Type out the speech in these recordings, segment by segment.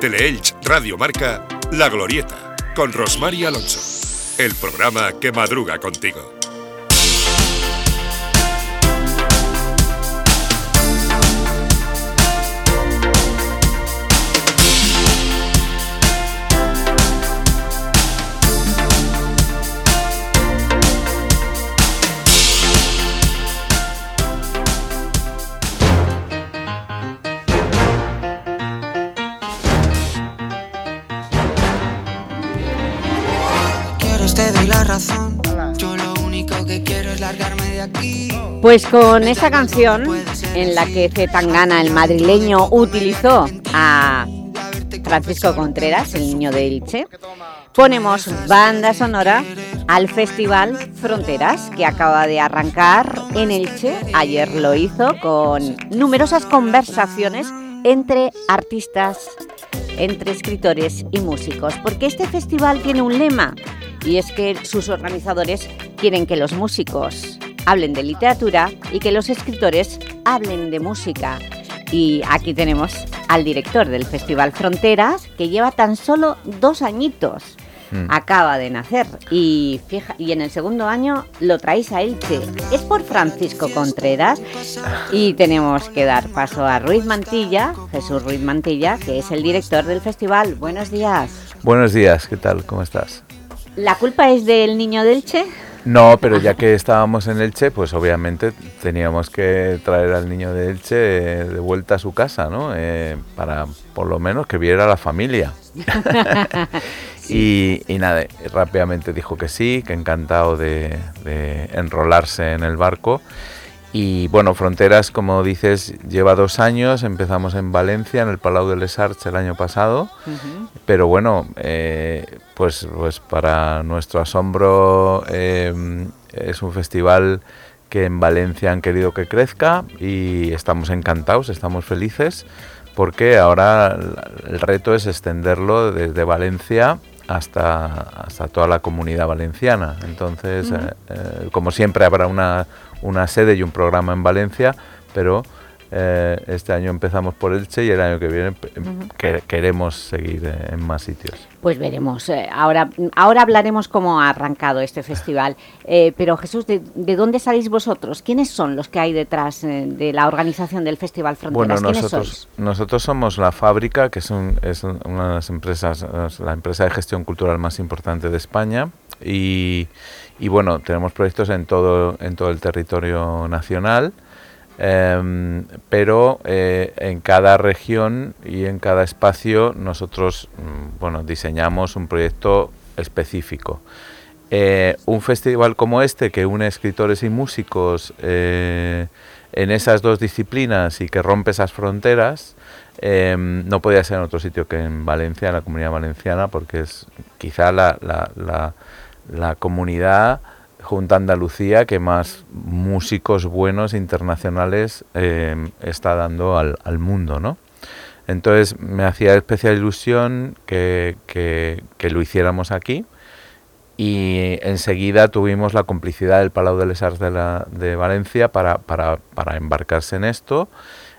Teleelch Radio Marca, La Glorieta, con Rosmar Alonso. El programa que madruga contigo. Pues con esa canción en la que Zetangana, el madrileño, utilizó a Francisco Contreras, el niño de Elche, ponemos banda sonora al Festival Fronteras, que acaba de arrancar en Elche. Ayer lo hizo con numerosas conversaciones entre artistas, entre escritores y músicos, porque este festival tiene un lema, y es que sus organizadores quieren que los músicos hablen de literatura y que los escritores hablen de música. Y aquí tenemos al director del Festival Fronteras, que lleva tan solo dos añitos. Mm. Acaba de nacer y, fija, y en el segundo año lo traéis a Elche. Es por Francisco Contreras y tenemos que dar paso a Ruiz Mantilla, Jesús Ruiz Mantilla, que es el director del festival. Buenos días. Buenos días, ¿qué tal? ¿Cómo estás? ¿La culpa es del niño de Elche? No, pero ya que estábamos en Elche, pues obviamente teníamos que traer al niño de Elche de vuelta a su casa, ¿no? Eh, para por lo menos que viera a la familia. y, nada, rápidamente dijo que sí, que encantado de enrolarse en el barco. Y bueno, Fronteras, como dices, lleva dos años. Empezamos en Valencia, en el Palau de les Arts el año pasado. Pero bueno, eh, pues, pues para nuestro asombro em, es un festival que en Valencia han querido que crezca y estamos encantados, estamos felices porque ahora el reto es extenderlo desde Valencia hasta, hasta toda la comunidad valenciana. Entonces, eh, eh, como siempre, habrá una, una sede y un programa en Valencia, pero eh, este año empezamos por Elche y el año que viene queremos seguir eh, en más sitios. Pues veremos. Eh, ahora, ahora hablaremos cómo ha arrancado este festival. pero Jesús, ¿de, dónde salís vosotros? ¿Quiénes son los que hay detrás de la organización del Festival Fronteras? Bueno, nosotros, nosotros somos La Fábrica, que es, es una de las empresas, la empresa de gestión cultural más importante de España. Y, y bueno, tenemos proyectos en todo, en todo el territorio nacional. Em, pero eh, en cada región y en cada espacio nosotros mm, bueno, diseñamos un proyecto específico. Eh, un festival como este que une escritores y músicos eh, en esas dos disciplinas y que rompe esas fronteras, em, no podía ser en otro sitio que en Valencia, en la comunidad valenciana, porque es quizá la, la comunidad junto a Andalucía que más músicos buenos internacionales eh, está dando al, mundo, ¿no? Entonces me hacía especial ilusión que, lo hiciéramos aquí y enseguida tuvimos la complicidad del Palau de les Arts de, la, de Valencia para, para, para embarcarse en esto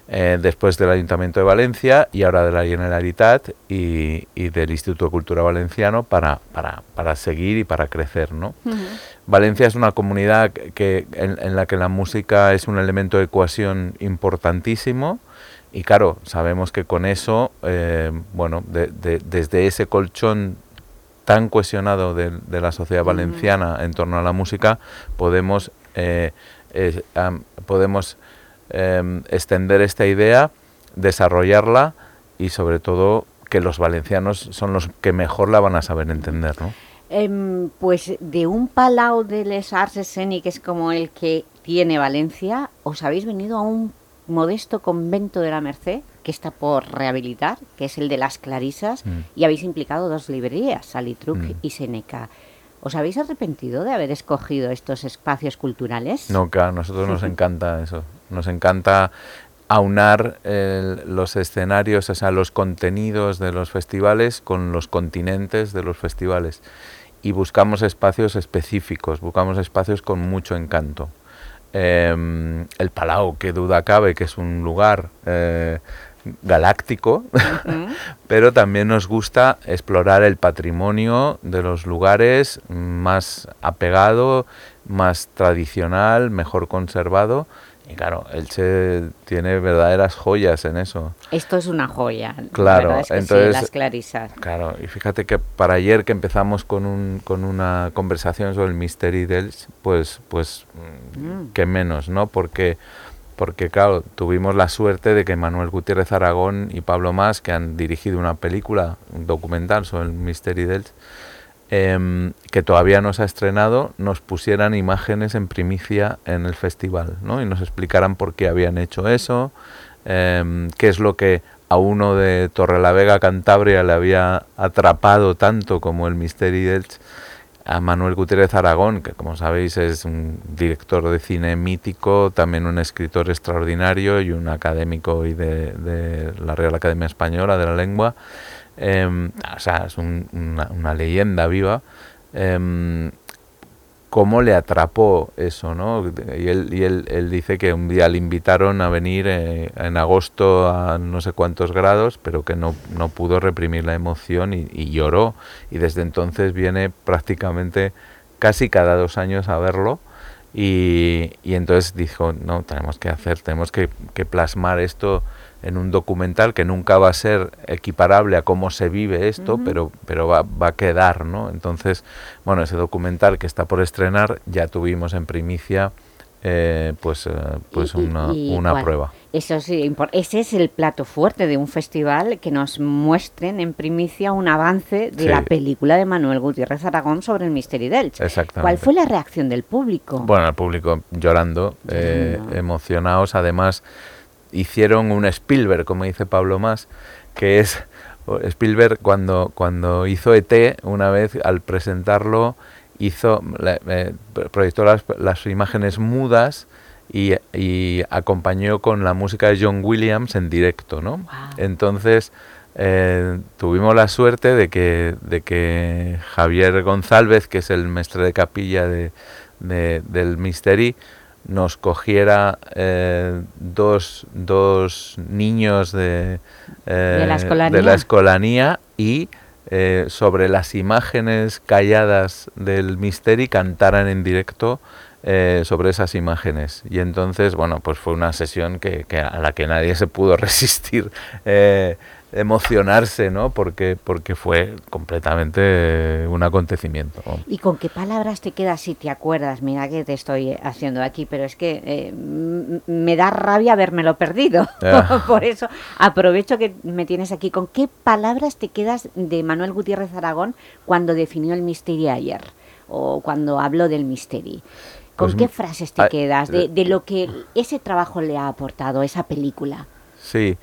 eh, después del Ayuntamiento de Valencia y ahora de la Generalitat y, del Instituto de Cultura Valenciano para, para, seguir y para crecer. ¿no? Valencia es una comunidad que, en, la que la música es un elemento de cohesión importantísimo y claro, sabemos que con eso, eh, bueno, desde ese colchón tan cohesionado de, la sociedad valenciana en torno a la música, podemos, eh, podemos Em, extender esta idea, desarrollarla y sobre todo que los valencianos son los que mejor la van a saber entender, ¿no? Em, pues de un palau de les arts escéniques como el que tiene Valencia, os habéis venido a un modesto convento de la Merced, que está por rehabilitar, que es el de las Clarisas, mm. y habéis implicado dos librerías, Salitruc mm. y Seneca. ¿Os habéis arrepentido de haber escogido estos espacios culturales? No, claro, a nosotros nos encanta eso. Nos encanta aunar los escenarios, o sea, los contenidos de los festivales con los continentes de los festivales. Y buscamos espacios específicos, buscamos espacios con mucho encanto. Em, el Palau, que duda cabe, que es un lugar eh, galáctico, pero también nos gusta explorar el patrimonio de los lugares más apegado, más tradicional, mejor conservado y claro, Elche tiene verdaderas joyas en eso. Esto es una joya. Claro, entonces. las clarisas. Claro, y fíjate que para ayer que empezamos con, un, con una conversación sobre el Mystery del pues, pues, mm. qué menos, ¿no? Porque, porque, claro, tuvimos la suerte de que Manuel Gutiérrez Aragón y Pablo Más, que han dirigido una película, un documental sobre el Mystery del Em, que todavía no se ha estrenado, nos pusieran imágenes en primicia en el festival, ¿no? Y nos explicaran por qué habían hecho eso, em, qué es lo que a uno de Torrelavega, Cantabria, le había atrapado tanto como el Misteri del a Manuel Gutiérrez Aragón, que como sabéis es un director de cine mítico, también un escritor extraordinario y un académico y de la Real Academia Española de la Lengua. Em, o sea, es una, leyenda viva, eh, cómo le atrapó eso, ¿no? Y, él, y él, dice que un día le invitaron a venir eh, en agosto a no sé cuántos grados, pero que no, no pudo reprimir la emoción y, y, lloró. Y desde entonces viene prácticamente casi cada dos años a verlo. Y, y entonces dijo, no, tenemos que hacer, tenemos que, que plasmar esto en un documental que nunca va a ser equiparable a cómo se vive esto, pero, pero va, va, a quedar, ¿no? Entonces, bueno, ese documental que está por estrenar ya tuvimos en primicia eh, pues, eh, pues una, una prueba. Eso sí, ese es el plato fuerte de un festival, que nos muestren en primicia un avance de la película de Manuel Gutiérrez Aragón sobre el Misterio del Exactamente. ¿Cuál fue la reacción del público? Bueno, el público llorando, eh, emocionados, además hicieron un Spielberg, como dice Pablo Más, que es Spielberg cuando, cuando hizo ET, una vez al presentarlo, hizo eh, proyectó las, las, imágenes mudas y, y, acompañó con la música de John Williams en directo, ¿no? Entonces eh, tuvimos la suerte de que, de que Javier González, que es el maestro de capilla de, de, del Misteri, nos cogiera eh, dos, dos, niños de, eh, de, la escolanía. y eh, sobre las imágenes calladas del Misteri cantaran en directo sobre esas imágenes. Y entonces, bueno, pues fue una sesión que, que a la que nadie se pudo resistir emocionarse, ¿no? Porque, porque fue completamente un acontecimiento. ¿Y con qué palabras te quedas si te acuerdas? Mira que te estoy haciendo aquí, pero es que eh, me da rabia habérmelo perdido. Ah. Por eso aprovecho que me tienes aquí. ¿Con qué palabras te quedas de Manuel Gutiérrez Aragón cuando definió el misterio ayer? O cuando habló del misterio. ¿Con pues qué frases te quedas de, de lo que ese trabajo le ha aportado, esa película? Sí,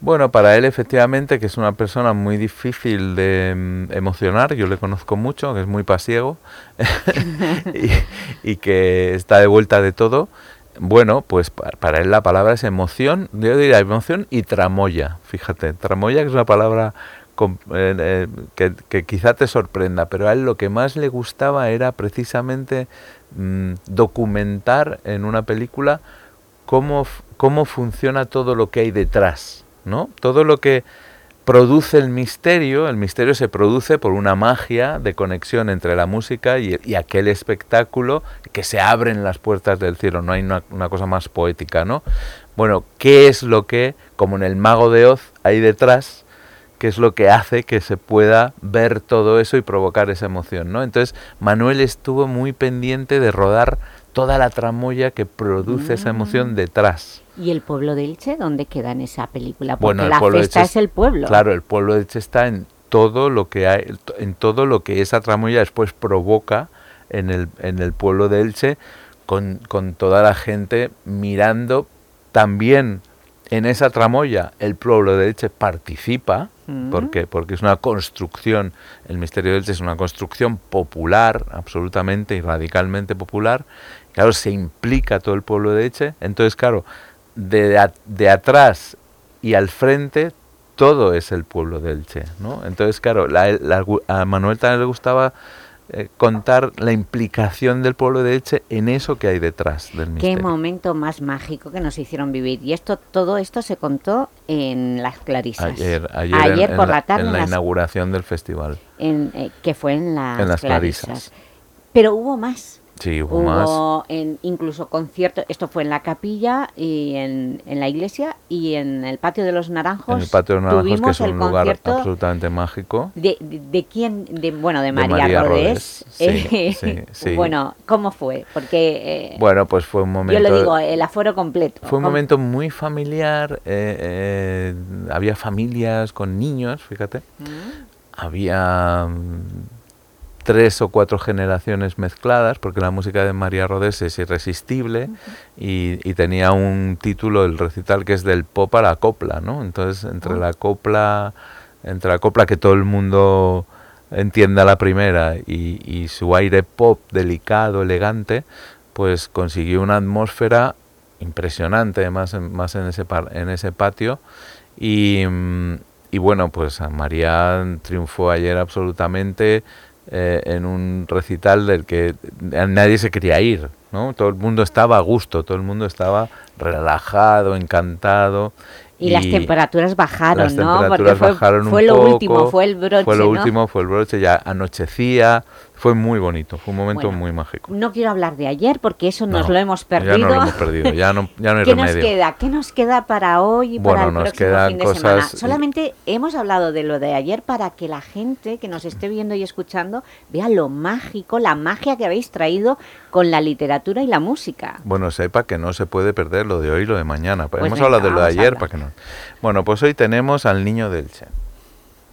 bueno, para él efectivamente, que es una persona muy difícil de mm, emocionar, yo le conozco mucho, que es muy pasiego y, que está de vuelta de todo. Bueno, pues para él la palabra es emoción, yo diría emoción y tramoya, fíjate, tramoya que es una palabra eh, eh, que, quizá te sorprenda, pero a él lo que más le gustaba era precisamente mm, documentar en una película cómo, cómo funciona todo lo que hay detrás ¿no? Todo lo que produce el misterio, el misterio se produce por una magia de conexión entre la música y, aquel espectáculo que se abren las puertas del cielo, no hay una, cosa más poética, ¿no? Bueno, ¿qué es lo que, como en el mago de Oz, hay detrás? ¿Qué es lo que hace que se pueda ver todo eso y provocar esa emoción, ¿no? Entonces, Manuel estuvo muy pendiente de rodar toda la tramoya que produce esa emoción mm. detrás. ¿Y el pueblo de Elche dónde queda en esa película? Porque la fiesta es el pueblo. Claro, el pueblo de Elche está en todo lo que hay, en todo lo que esa tramoya después provoca en el, en el pueblo de Elche, con, con toda la gente mirando también en esa tramoya el pueblo de Elche participa, mm. porque, porque es una construcción, el misterio de Elche es una construcción popular, absolutamente y radicalmente popular, claro, se implica todo el pueblo de Eche, entonces, claro, de, de atrás y al frente todo es el pueblo de Elche, ¿no? Entonces, claro, a Manuel también le gustaba eh, contar la implicación del pueblo de Elche en eso que hay detrás del misterio. Qué momento más mágico que nos hicieron vivir. Y esto, todo esto se contó en Las Clarisas. Ayer, ayer, por la, tarde. En la inauguración del festival. En, eh, que fue en Las, Clarisas. Pero hubo más. Sí, hubo, más. En, incluso conciertos, esto fue en la capilla y en, en, la iglesia y en el Patio de los Naranjos. En el Patio de los Naranjos, que es un lugar absolutamente mágico. De, de, quién? De, bueno, de María, Rodés. bueno, ¿cómo fue? Porque... Eh, bueno, pues fue un momento... Yo lo digo, el aforo completo. Fue un momento muy familiar, eh, eh, había familias con niños, fíjate. Mm. Había tres o cuatro generaciones mezcladas, porque la música de María Rodés es irresistible y, tenía un título, el recital, que es del pop a la copla, ¿no? Entonces, entre ah. la copla, entre la copla que todo el mundo entienda la primera y, su aire pop delicado, elegante, pues consiguió una atmósfera impresionante, más, más en, ese, en ese patio. Y, y bueno, pues María triunfó ayer absolutamente eh, en un recital del que nadie se quería ir, ¿no? Todo el mundo estaba a gusto, todo el mundo estaba relajado, encantado. Y, las temperaturas bajaron, ¿no? Porque fue, fue lo último, fue el broche, Fue lo último, fue el broche, ya anochecía, fue muy bonito, fue un momento muy mágico. No quiero hablar de ayer porque eso nos lo hemos perdido. Ya no lo hemos perdido, ya no, ya no hay ¿Qué nos queda? ¿Qué nos queda para hoy y para el nos próximo quedan fin de cosas... semana? Solamente hemos hablado de lo de ayer para que la gente que nos esté viendo y escuchando vea lo mágico, la magia que habéis traído con la literatura y la música. Bueno, sepa que no se puede perder lo de hoy y lo de mañana. Pues hemos hablado de lo de ayer para que no... Bueno, pues hoy tenemos al niño del Che.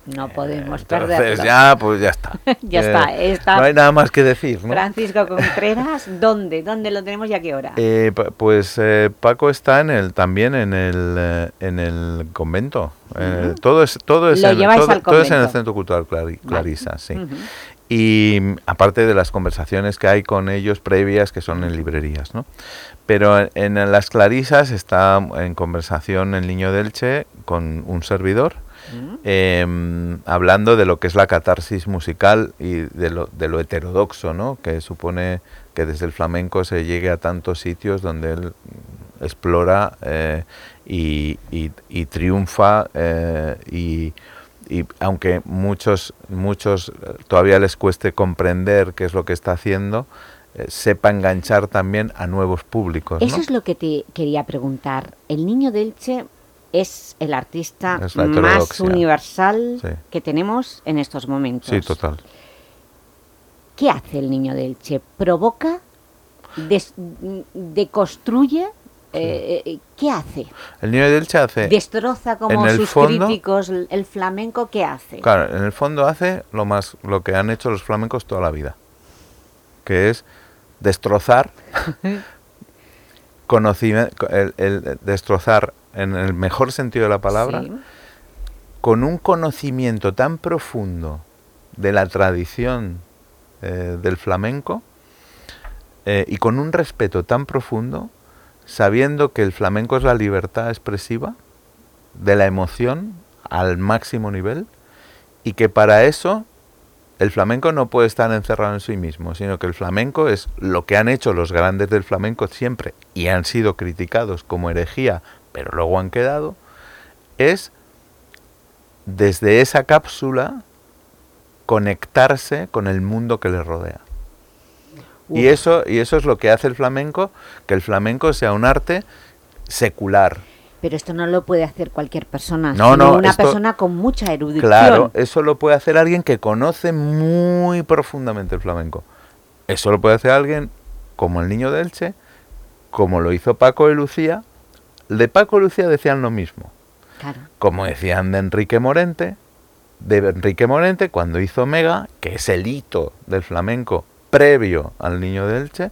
No podemos Entonces, perderlo. ya, pues ya está. ya está, eh, está. No hay nada más que decir, ¿no? Francisco Contreras, ¿dónde? ¿Dónde lo tenemos y a qué hora? Eh, pues eh, Paco está en el también en el en el convento. todo es todo es, en, todo, es en el Centro Cultural Clarisa, sí. Y aparte de las conversaciones que hay con ellos previas que son en librerías, ¿no? Pero en, las Clarisas está en conversación el niño delche con un servidor Em, hablando de lo que es la catarsis musical y de lo, de lo heterodoxo, ¿no? que supone que desde el flamenco se llegue a tantos sitios donde él explora eh, y, triunfa eh, y, aunque muchos, muchos todavía les cueste comprender qué es lo que está haciendo, eh, sepa enganchar también a nuevos públicos. Eso es lo que te quería preguntar. El niño delche es el artista más universal que tenemos en estos momentos. Sí, total. ¿Qué hace el niño del Che? ¿Provoca? ¿Deconstruye? Eh, eh, ¿Qué hace? El niño del Che hace... ¿Destroza como sus críticos el flamenco? ¿Qué hace? Claro, en el fondo hace lo, más, lo que han hecho los flamencos toda la vida, que es destrozar, conocimiento, el destrozar en el mejor sentido de la palabra, con un conocimiento tan profundo de la tradición eh, del flamenco eh, y con un respeto tan profundo, sabiendo que el flamenco es la libertad expresiva de la emoción al máximo nivel y que para eso el flamenco no puede estar encerrado en sí mismo, sino que el flamenco es lo que han hecho los grandes del flamenco siempre y han sido criticados como herejía pero luego han quedado, es desde esa cápsula conectarse con el mundo que le rodea. Y eso, y eso es lo que hace el flamenco, que el flamenco sea un arte secular. Pero esto no lo puede hacer cualquier persona, no, sino una persona con mucha erudición. Claro, eso lo puede hacer alguien que conoce muy profundamente el flamenco. Eso lo puede hacer alguien como el niño de Elche, como lo hizo Paco de Lucía, de Paco Lucía decían lo mismo. Como decían de Enrique Morente, de Enrique Morente cuando hizo Mega, que es el hito del flamenco previo al Niño de Elche,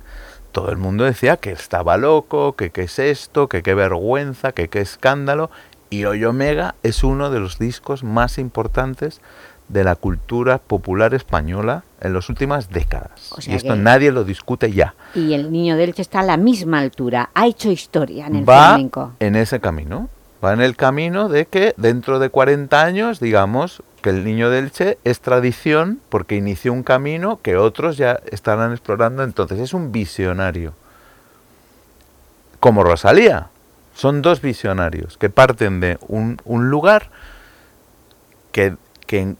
todo el mundo decía que estaba loco, que qué es esto, que qué vergüenza, que qué escándalo. Y hoy Omega es uno de los discos más importantes de la cultura popular española en las últimas décadas. y esto nadie lo discute ya. Y el niño de Elche está a la misma altura, ha hecho historia en el va en ese camino, va en el camino de que dentro de 40 años, digamos, que el niño del Che es tradición porque inició un camino que otros ya estarán explorando entonces. Es un visionario. Como Rosalía. Son dos visionarios que parten de un, lugar que, que,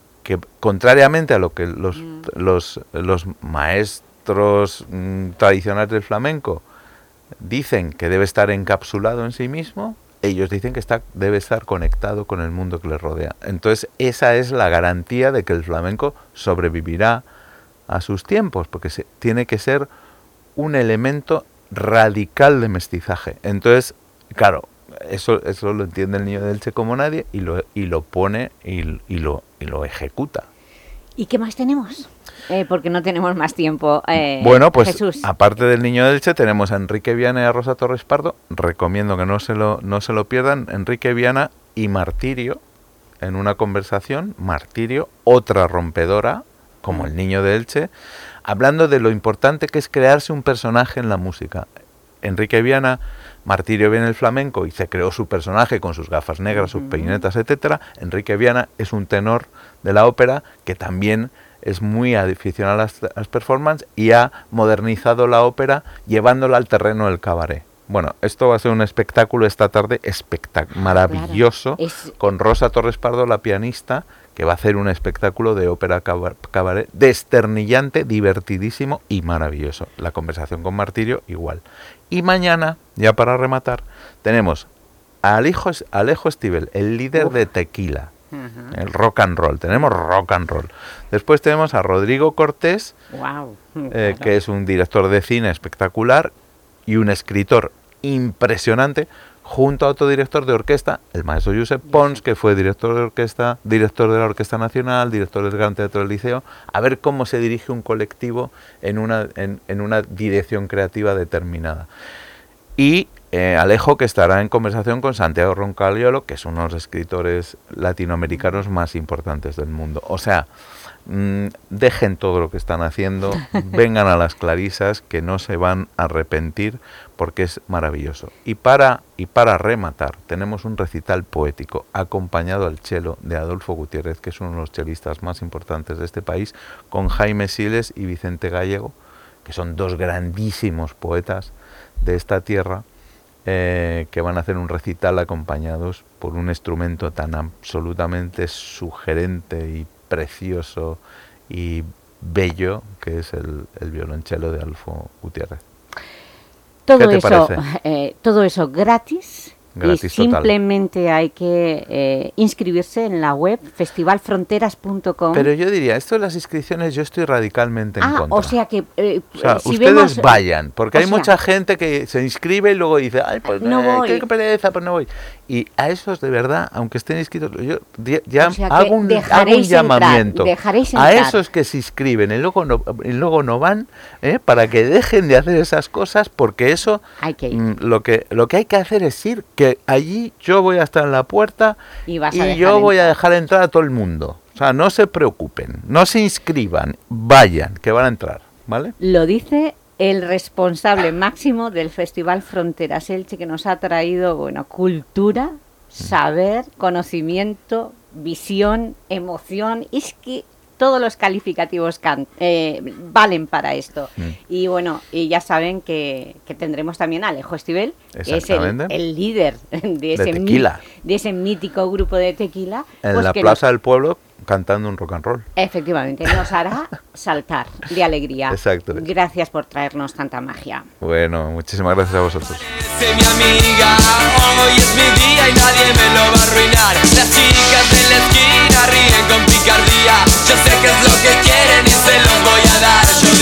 contrariamente a lo que los, mm. los, los maestros mm, tradicionales del flamenco dicen que debe estar encapsulado en sí mismo, ellos dicen que está, debe estar conectado con el mundo que le rodea. Entonces, esa es la garantía de que el flamenco sobrevivirá a sus tiempos, porque se, tiene que ser un elemento radical de mestizaje. Entonces, claro, eso, eso lo entiende el niño del Che como nadie y lo, y lo pone y, lo, y lo ejecuta. ¿Y qué más tenemos? Eh, porque no tenemos más tiempo. Eh, bueno, pues aparte del Niño del Che tenemos a Enrique Viana y a Rosa Torres Pardo. Recomiendo que no se lo, no se lo pierdan. Enrique Viana y Martirio en una conversación. Martirio, otra rompedora, como el Niño de Elche, hablando de lo importante que es crearse un personaje en la música. Enrique Viana, Martirio viene el flamenco y se creó su personaje con sus gafas negras, sus peinetas, etcétera. Enrique Viana es un tenor de la ópera que también es muy aficionado a las, performances y ha modernizado la ópera llevándola al terreno del cabaret. Bueno, esto va a ser un espectáculo esta tarde maravilloso con Rosa Torres Pardo, la pianista, que va a hacer un espectáculo de ópera cabaret desternillante, divertidísimo y maravilloso. La conversación con Martirio igual. Y mañana, ya para rematar, tenemos a Alejo, Alejo Stivel, el líder de Tequila el rock and roll. Tenemos rock and roll. Después tenemos a Rodrigo Cortés, eh, que es un director de cine espectacular y un escritor impresionante, junto a otro director de orquesta, el maestro Josep Pons, que fue director de orquesta, director de la Orquesta Nacional, director del Gran Teatro del Liceo, a ver cómo se dirige un colectivo en una, en una dirección creativa determinada. Y eh, Alejo que estará en conversación con Santiago Roncaliolo, que es uno de los escritores latinoamericanos más importantes del mundo. O sea, mm, dejen todo lo que están haciendo, vengan a las clarisas, que no se van a arrepentir porque es maravilloso. Y para, y para rematar, tenemos un recital poético acompañado al chelo de Adolfo Gutiérrez, que es uno de los chelistas más importantes de este país, con Jaime Siles y Vicente Gallego, que son dos grandísimos poetas de esta tierra eh, que van a hacer un recital acompañados por un instrumento tan absolutamente sugerente y precioso y bello que es el, el violonchelo de Alfo Gutiérrez. Todo eso, eh, todo eso gratis y simplemente hay que eh, inscribirse en la web festivalfronteras.com. Pero yo diría, esto de las inscripciones yo estoy radicalmente en ah, contra. o sea que eh, ustedes vayan, porque hay mucha gente que se inscribe y luego dice, ay, pues no voy. qué pereza, pues no voy. Y a esos de verdad, aunque estén inscritos, yo ya hago, un, llamamiento a esos que se inscriben y luego no, y luego no van, ¿eh? para que dejen de hacer esas cosas, porque eso mm, lo que lo que hay que hacer es ir que allí yo voy a estar en la puerta y, yo voy a dejar entrar a todo el mundo. O sea, no se preocupen, no se inscriban, vayan, que van a entrar, ¿vale? Lo dice el responsable máximo del Festival Fronteras Elche, que nos ha traído, bueno, cultura, saber, conocimiento, visión, emoción. Es que todos los calificativos eh, valen para esto. Mm. Y bueno, y ya saben que, tendremos también a Alejo Estivel, que es el, líder de ese, de, ese mítico grupo de tequila. En pues la Plaza del Pueblo cantando un rock and roll. Efectivamente, nos hará saltar de alegría. Exacto. Gracias por traernos tanta magia. Bueno, muchísimas gracias a vosotros. Mi amiga, hoy es mi día y nadie me lo va a arruinar. Las chicas de la esquina ríen con picardía. Yo sé que es lo que quieren y se los voy a dar.